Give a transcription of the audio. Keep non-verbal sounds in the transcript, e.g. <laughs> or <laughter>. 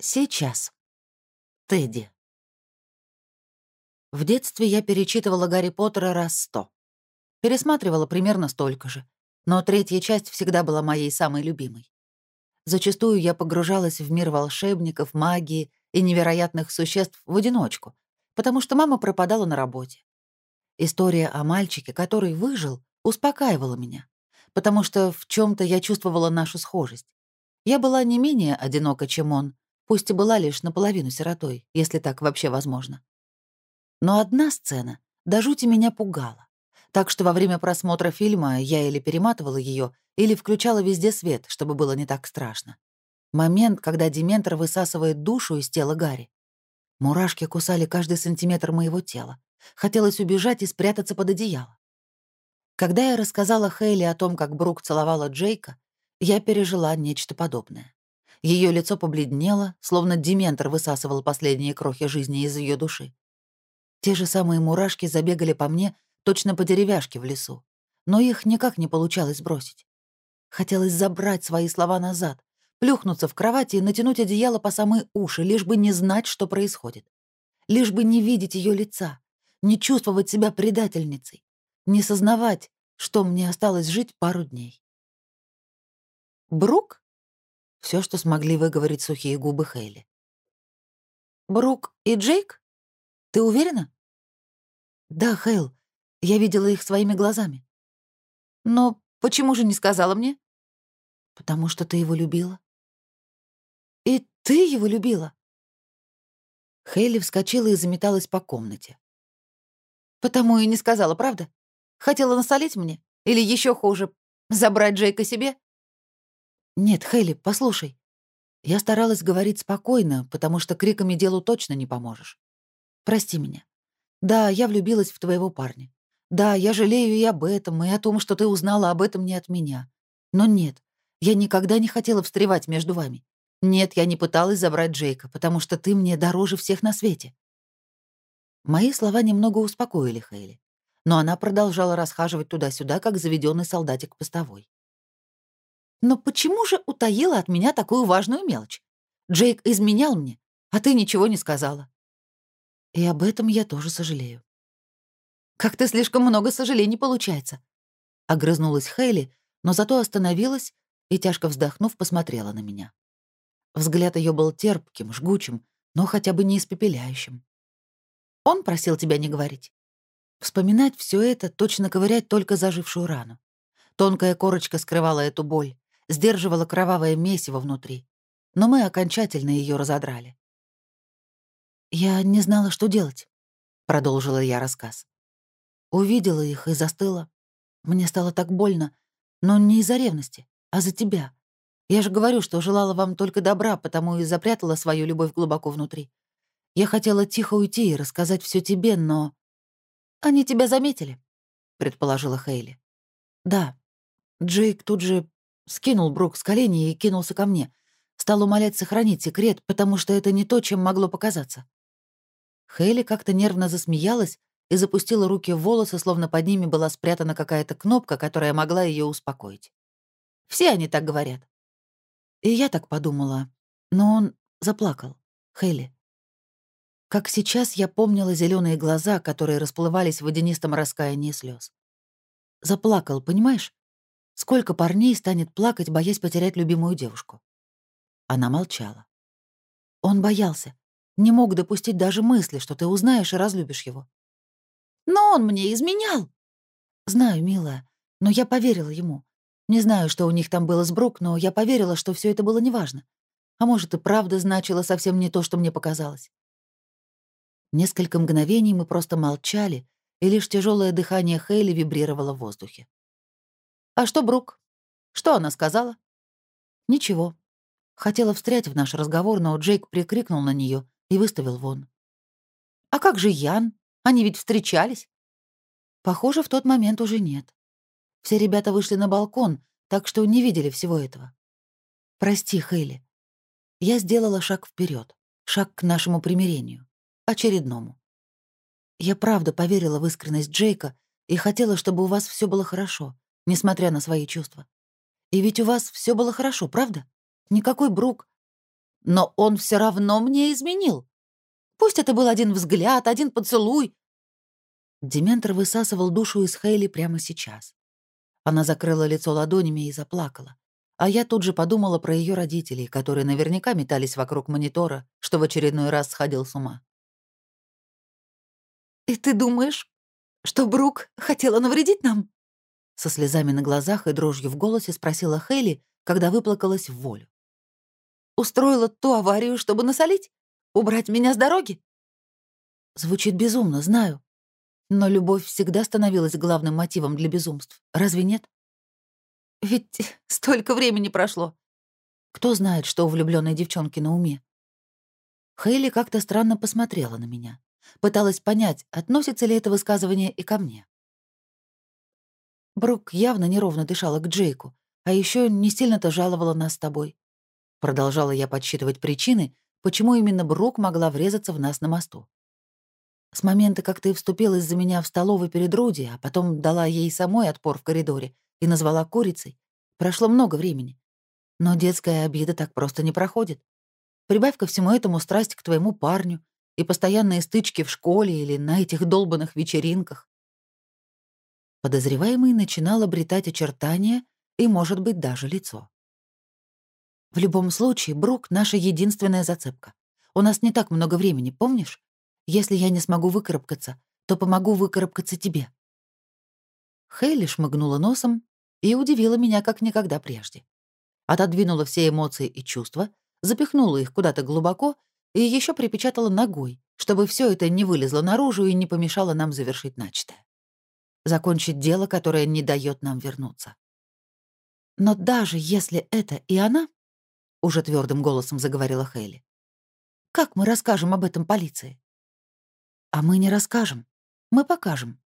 Сейчас. Тедди. В детстве я перечитывала Гарри Поттера раз сто. Пересматривала примерно столько же, но третья часть всегда была моей самой любимой. Зачастую я погружалась в мир волшебников, магии и невероятных существ в одиночку, потому что мама пропадала на работе. История о мальчике, который выжил, успокаивала меня, потому что в чем то я чувствовала нашу схожесть. Я была не менее одинока, чем он, пусть и была лишь наполовину сиротой, если так вообще возможно. Но одна сцена до жути меня пугала, так что во время просмотра фильма я или перематывала ее, или включала везде свет, чтобы было не так страшно. Момент, когда Дементор высасывает душу из тела Гарри. Мурашки кусали каждый сантиметр моего тела. Хотелось убежать и спрятаться под одеяло. Когда я рассказала Хейли о том, как Брук целовала Джейка, я пережила нечто подобное. Ее лицо побледнело, словно дементор высасывал последние крохи жизни из ее души. Те же самые мурашки забегали по мне, точно по деревяшке в лесу, но их никак не получалось бросить. Хотелось забрать свои слова назад, плюхнуться в кровати и натянуть одеяло по самые уши, лишь бы не знать, что происходит. Лишь бы не видеть ее лица, не чувствовать себя предательницей, не сознавать, что мне осталось жить пару дней. «Брук?» Все, что смогли выговорить сухие губы Хейли. «Брук и Джейк? Ты уверена?» «Да, Хейл. Я видела их своими глазами». «Но почему же не сказала мне?» «Потому что ты его любила». «И ты его любила?» Хейли вскочила и заметалась по комнате. «Потому и не сказала, правда? Хотела насолить мне? Или еще хуже, забрать Джейка себе?» «Нет, Хейли, послушай. Я старалась говорить спокойно, потому что криками делу точно не поможешь. Прости меня. Да, я влюбилась в твоего парня. Да, я жалею и об этом, и о том, что ты узнала об этом не от меня. Но нет, я никогда не хотела встревать между вами. Нет, я не пыталась забрать Джейка, потому что ты мне дороже всех на свете». Мои слова немного успокоили Хейли, но она продолжала расхаживать туда-сюда, как заведенный солдатик постовой. Но почему же утаила от меня такую важную мелочь? Джейк изменял мне, а ты ничего не сказала. И об этом я тоже сожалею. Как-то слишком много сожалений получается. Огрызнулась Хейли, но зато остановилась и, тяжко вздохнув, посмотрела на меня. Взгляд ее был терпким, жгучим, но хотя бы не испепеляющим. Он просил тебя не говорить. Вспоминать все это, точно ковырять только зажившую рану. Тонкая корочка скрывала эту боль, сдерживала кровавое месиво внутри, но мы окончательно ее разодрали. «Я не знала, что делать», — продолжила я рассказ. Увидела их и застыла. Мне стало так больно, но не из-за ревности, а за тебя. Я же говорю, что желала вам только добра, потому и запрятала свою любовь глубоко внутри. Я хотела тихо уйти и рассказать все тебе, но... Они тебя заметили, предположила Хейли. Да. Джейк тут же Скинул Брук с колени и кинулся ко мне. Стал умолять сохранить секрет, потому что это не то, чем могло показаться. Хейли как-то нервно засмеялась и запустила руки в волосы, словно под ними была спрятана какая-то кнопка, которая могла ее успокоить. Все они так говорят. И я так подумала. Но он заплакал. Хейли. Как сейчас я помнила зеленые глаза, которые расплывались в водянистом раскаянии слез. Заплакал, понимаешь? Сколько парней станет плакать, боясь потерять любимую девушку? Она молчала. Он боялся, не мог допустить даже мысли, что ты узнаешь и разлюбишь его. «Но он мне изменял!» «Знаю, милая, но я поверила ему. Не знаю, что у них там было с Брук, но я поверила, что все это было неважно. А может, и правда значило совсем не то, что мне показалось». Несколько мгновений мы просто молчали, и лишь тяжелое дыхание Хейли вибрировало в воздухе. «А что Брук? Что она сказала?» «Ничего. Хотела встрять в наш разговор, но Джейк прикрикнул на нее и выставил вон». «А как же Ян? Они ведь встречались?» Похоже, в тот момент уже нет. Все ребята вышли на балкон, так что не видели всего этого. «Прости, Хейли. Я сделала шаг вперед, шаг к нашему примирению, очередному. Я правда поверила в искренность Джейка и хотела, чтобы у вас все было хорошо, несмотря на свои чувства. И ведь у вас все было хорошо, правда? Никакой Брук. Но он все равно мне изменил. Пусть это был один взгляд, один поцелуй. Дементор высасывал душу из Хейли прямо сейчас. Она закрыла лицо ладонями и заплакала. А я тут же подумала про ее родителей, которые наверняка метались вокруг монитора, что в очередной раз сходил с ума. «И ты думаешь, что Брук хотела навредить нам?» Со слезами на глазах и дрожью в голосе спросила Хейли, когда выплакалась в волю. «Устроила ту аварию, чтобы насолить? Убрать меня с дороги?» Звучит безумно, знаю. Но любовь всегда становилась главным мотивом для безумств. Разве нет? Ведь <laughs> столько времени прошло. Кто знает, что у влюбленной девчонки на уме? Хейли как-то странно посмотрела на меня. Пыталась понять, относится ли это высказывание и ко мне. Брук явно неровно дышала к Джейку, а еще не сильно-то жаловала нас с тобой. Продолжала я подсчитывать причины, почему именно Брук могла врезаться в нас на мосту. С момента, как ты вступилась за меня в столовой перед Руди, а потом дала ей самой отпор в коридоре и назвала курицей, прошло много времени. Но детская обида так просто не проходит. Прибавь ко всему этому страсть к твоему парню и постоянные стычки в школе или на этих долбанных вечеринках. Подозреваемый начинал обретать очертания и, может быть, даже лицо. В любом случае, Брук — наша единственная зацепка. У нас не так много времени, помнишь? Если я не смогу выкарабкаться, то помогу выкарабкаться тебе». Хейли шмыгнула носом и удивила меня как никогда прежде. Отодвинула все эмоции и чувства, запихнула их куда-то глубоко и еще припечатала ногой, чтобы все это не вылезло наружу и не помешало нам завершить начатое. Закончить дело, которое не дает нам вернуться. Но даже если это и она, уже твердым голосом заговорила Хейли, как мы расскажем об этом полиции? А мы не расскажем. Мы покажем.